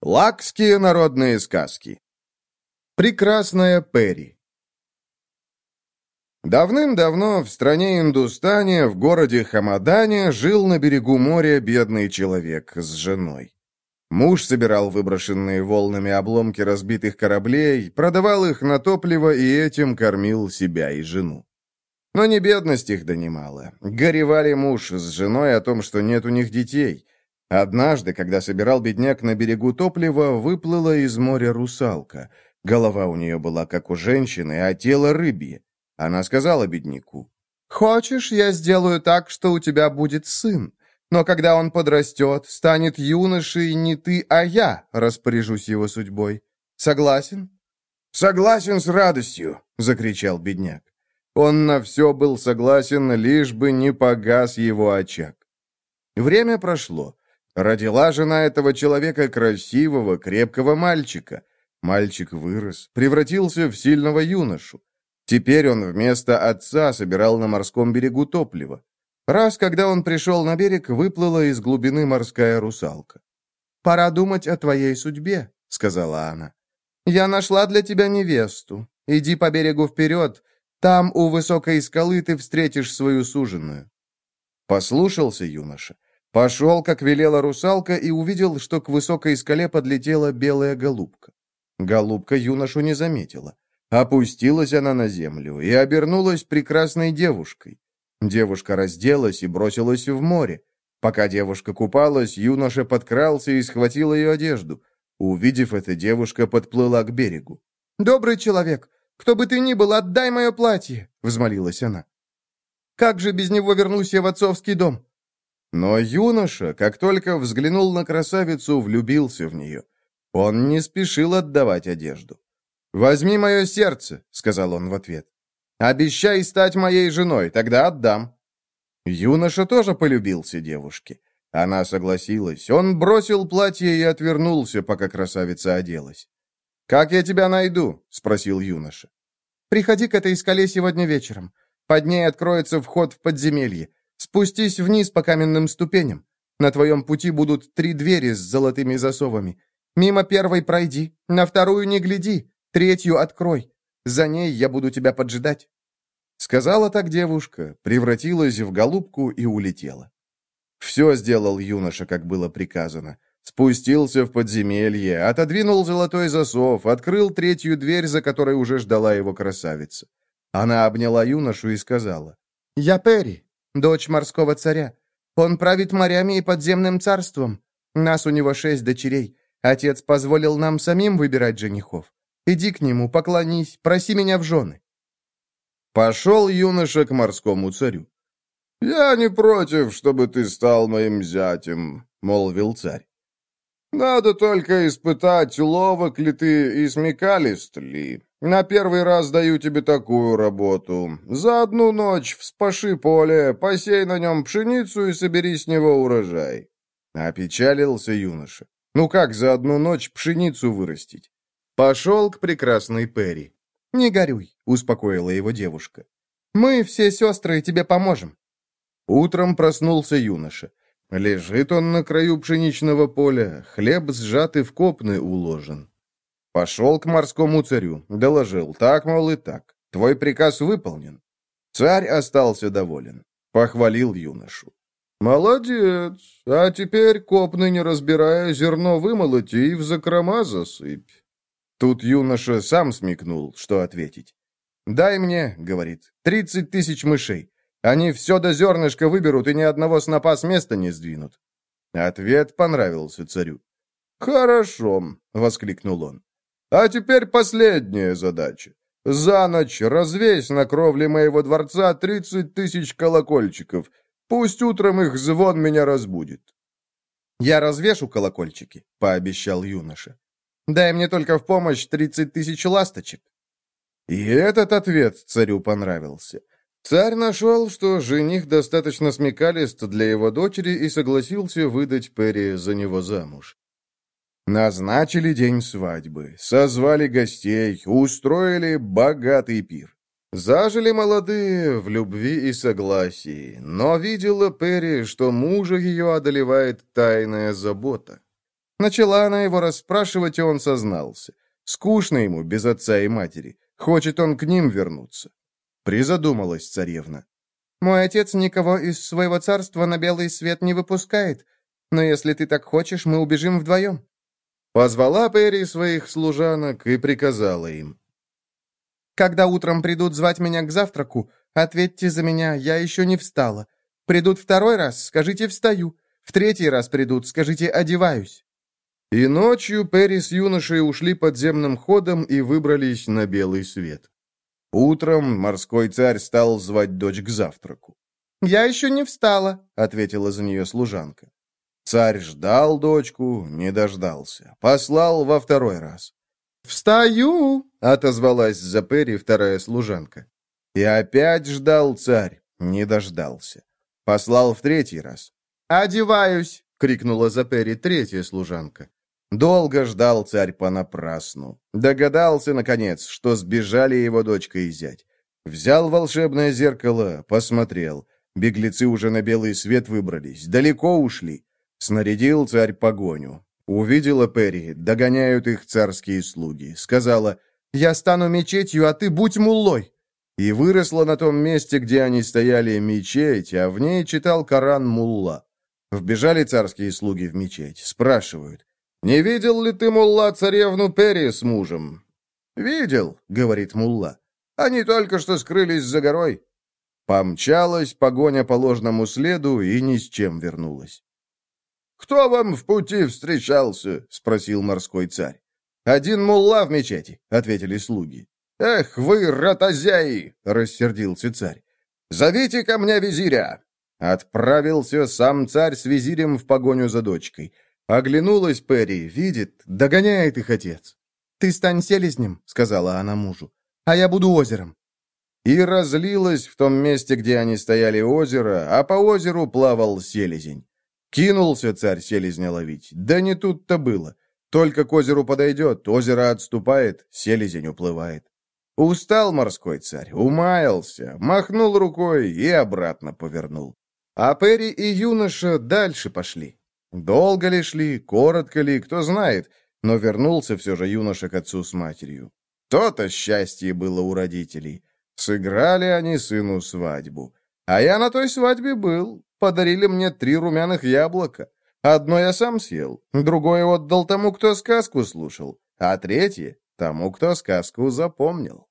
Лакские народные сказки. Прекрасная Перри. Давным-давно в стране Индустане, в городе Хамадане, жил на берегу моря бедный человек с женой. Муж собирал выброшенные волнами обломки разбитых кораблей, продавал их на топливо и этим кормил себя и жену. Но не бедность их донимала. Горевали муж с женой о том, что нет у них детей – Однажды, когда собирал бедняк на берегу топлива, выплыла из моря русалка. Голова у нее была как у женщины, а тело рыбье. Она сказала бедняку, «Хочешь, я сделаю так, что у тебя будет сын? Но когда он подрастет, станет юношей не ты, а я распоряжусь его судьбой. Согласен?» «Согласен с радостью!» — закричал бедняк. Он на все был согласен, лишь бы не погас его очаг. Время прошло. Родила жена этого человека красивого, крепкого мальчика. Мальчик вырос, превратился в сильного юношу. Теперь он вместо отца собирал на морском берегу топливо. Раз, когда он пришел на берег, выплыла из глубины морская русалка. «Пора думать о твоей судьбе», — сказала она. «Я нашла для тебя невесту. Иди по берегу вперед. Там, у высокой скалы, ты встретишь свою суженую». Послушался юноша. Пошел, как велела русалка, и увидел, что к высокой скале подлетела белая голубка. Голубка юношу не заметила. Опустилась она на землю и обернулась прекрасной девушкой. Девушка разделась и бросилась в море. Пока девушка купалась, юноша подкрался и схватил ее одежду. Увидев это, девушка подплыла к берегу. «Добрый человек, кто бы ты ни был, отдай мое платье!» — взмолилась она. «Как же без него вернусь я в отцовский дом? Но юноша, как только взглянул на красавицу, влюбился в нее. Он не спешил отдавать одежду. «Возьми мое сердце», — сказал он в ответ. «Обещай стать моей женой, тогда отдам». Юноша тоже полюбился девушке. Она согласилась. Он бросил платье и отвернулся, пока красавица оделась. «Как я тебя найду?» — спросил юноша. «Приходи к этой скале сегодня вечером. Под ней откроется вход в подземелье. Спустись вниз по каменным ступеням. На твоем пути будут три двери с золотыми засовами. Мимо первой пройди, на вторую не гляди, третью открой. За ней я буду тебя поджидать». Сказала так девушка, превратилась в голубку и улетела. Все сделал юноша, как было приказано. Спустился в подземелье, отодвинул золотой засов, открыл третью дверь, за которой уже ждала его красавица. Она обняла юношу и сказала, «Я Перри, дочь морского царя. Он правит морями и подземным царством. Нас у него шесть дочерей. Отец позволил нам самим выбирать женихов. Иди к нему, поклонись, проси меня в жены». Пошел юноша к морскому царю. «Я не против, чтобы ты стал моим зятем», — молвил царь. «Надо только испытать, ловок ли ты и смекалист ли. На первый раз даю тебе такую работу. За одну ночь вспаши поле, посей на нем пшеницу и собери с него урожай». Опечалился юноша. «Ну как за одну ночь пшеницу вырастить?» Пошел к прекрасной Перри. «Не горюй», — успокоила его девушка. «Мы, все сестры, тебе поможем». Утром проснулся юноша. Лежит он на краю пшеничного поля, хлеб сжатый в копны уложен. Пошел к морскому царю, доложил, так, мол, и так. Твой приказ выполнен. Царь остался доволен. Похвалил юношу. «Молодец! А теперь, копны не разбирая, зерно вымолоти и в закрома засыпь». Тут юноша сам смекнул, что ответить. «Дай мне, — говорит, — тридцать тысяч мышей. Они все до зернышка выберут и ни одного снопа с места не сдвинут». Ответ понравился царю. «Хорошо», — воскликнул он. «А теперь последняя задача. За ночь развесь на кровле моего дворца тридцать тысяч колокольчиков. Пусть утром их звон меня разбудит». «Я развешу колокольчики», — пообещал юноша. «Дай мне только в помощь тридцать тысяч ласточек». И этот ответ царю понравился. Царь нашел, что жених достаточно смекалист для его дочери и согласился выдать Перри за него замуж. Назначили день свадьбы, созвали гостей, устроили богатый пир. Зажили молодые в любви и согласии, но видела Перри, что мужа ее одолевает тайная забота. Начала она его расспрашивать, и он сознался. Скучно ему, без отца и матери. Хочет он к ним вернуться. Призадумалась царевна. «Мой отец никого из своего царства на белый свет не выпускает. Но если ты так хочешь, мы убежим вдвоем». Позвала Перри своих служанок и приказала им. «Когда утром придут звать меня к завтраку, ответьте за меня, я еще не встала. Придут второй раз, скажите «встаю». В третий раз придут, скажите «одеваюсь». И ночью Перри с юношей ушли подземным ходом и выбрались на белый свет. Утром морской царь стал звать дочь к завтраку. «Я еще не встала», — ответила за нее служанка. Царь ждал дочку, не дождался. Послал во второй раз. «Встаю!» — отозвалась за Перри вторая служанка. И опять ждал царь, не дождался. Послал в третий раз. «Одеваюсь!» — крикнула за Перри третья служанка. Долго ждал царь понапрасну. Догадался, наконец, что сбежали его дочка и зять. Взял волшебное зеркало, посмотрел. Беглецы уже на белый свет выбрались, далеко ушли. Снарядил царь погоню. Увидела Перри, догоняют их царские слуги. Сказала, «Я стану мечетью, а ты будь муллой». И выросла на том месте, где они стояли, мечеть, а в ней читал Коран мулла. Вбежали царские слуги в мечеть, спрашивают, «Не видел ли ты, мулла, царевну Перри с мужем?» «Видел», — говорит мулла. «Они только что скрылись за горой». Помчалась погоня по ложному следу и ни с чем вернулась. «Кто вам в пути встречался?» — спросил морской царь. «Один мулла в мечети», — ответили слуги. «Эх вы, ротозяи!» — рассердился царь. «Зовите ко мне визиря!» Отправился сам царь с визирем в погоню за дочкой — Оглянулась Перри, видит, догоняет их отец. «Ты стань селезнем», — сказала она мужу, — «а я буду озером». И разлилось в том месте, где они стояли озеро, а по озеру плавал селезень. Кинулся царь селезня ловить, да не тут-то было. Только к озеру подойдет, озеро отступает, селезень уплывает. Устал морской царь, умаялся, махнул рукой и обратно повернул. А Перри и юноша дальше пошли. Долго ли шли, коротко ли, кто знает, но вернулся все же юноша к отцу с матерью. То-то счастье было у родителей. Сыграли они сыну свадьбу. А я на той свадьбе был. Подарили мне три румяных яблока. Одно я сам съел, другое отдал тому, кто сказку слушал, а третье — тому, кто сказку запомнил.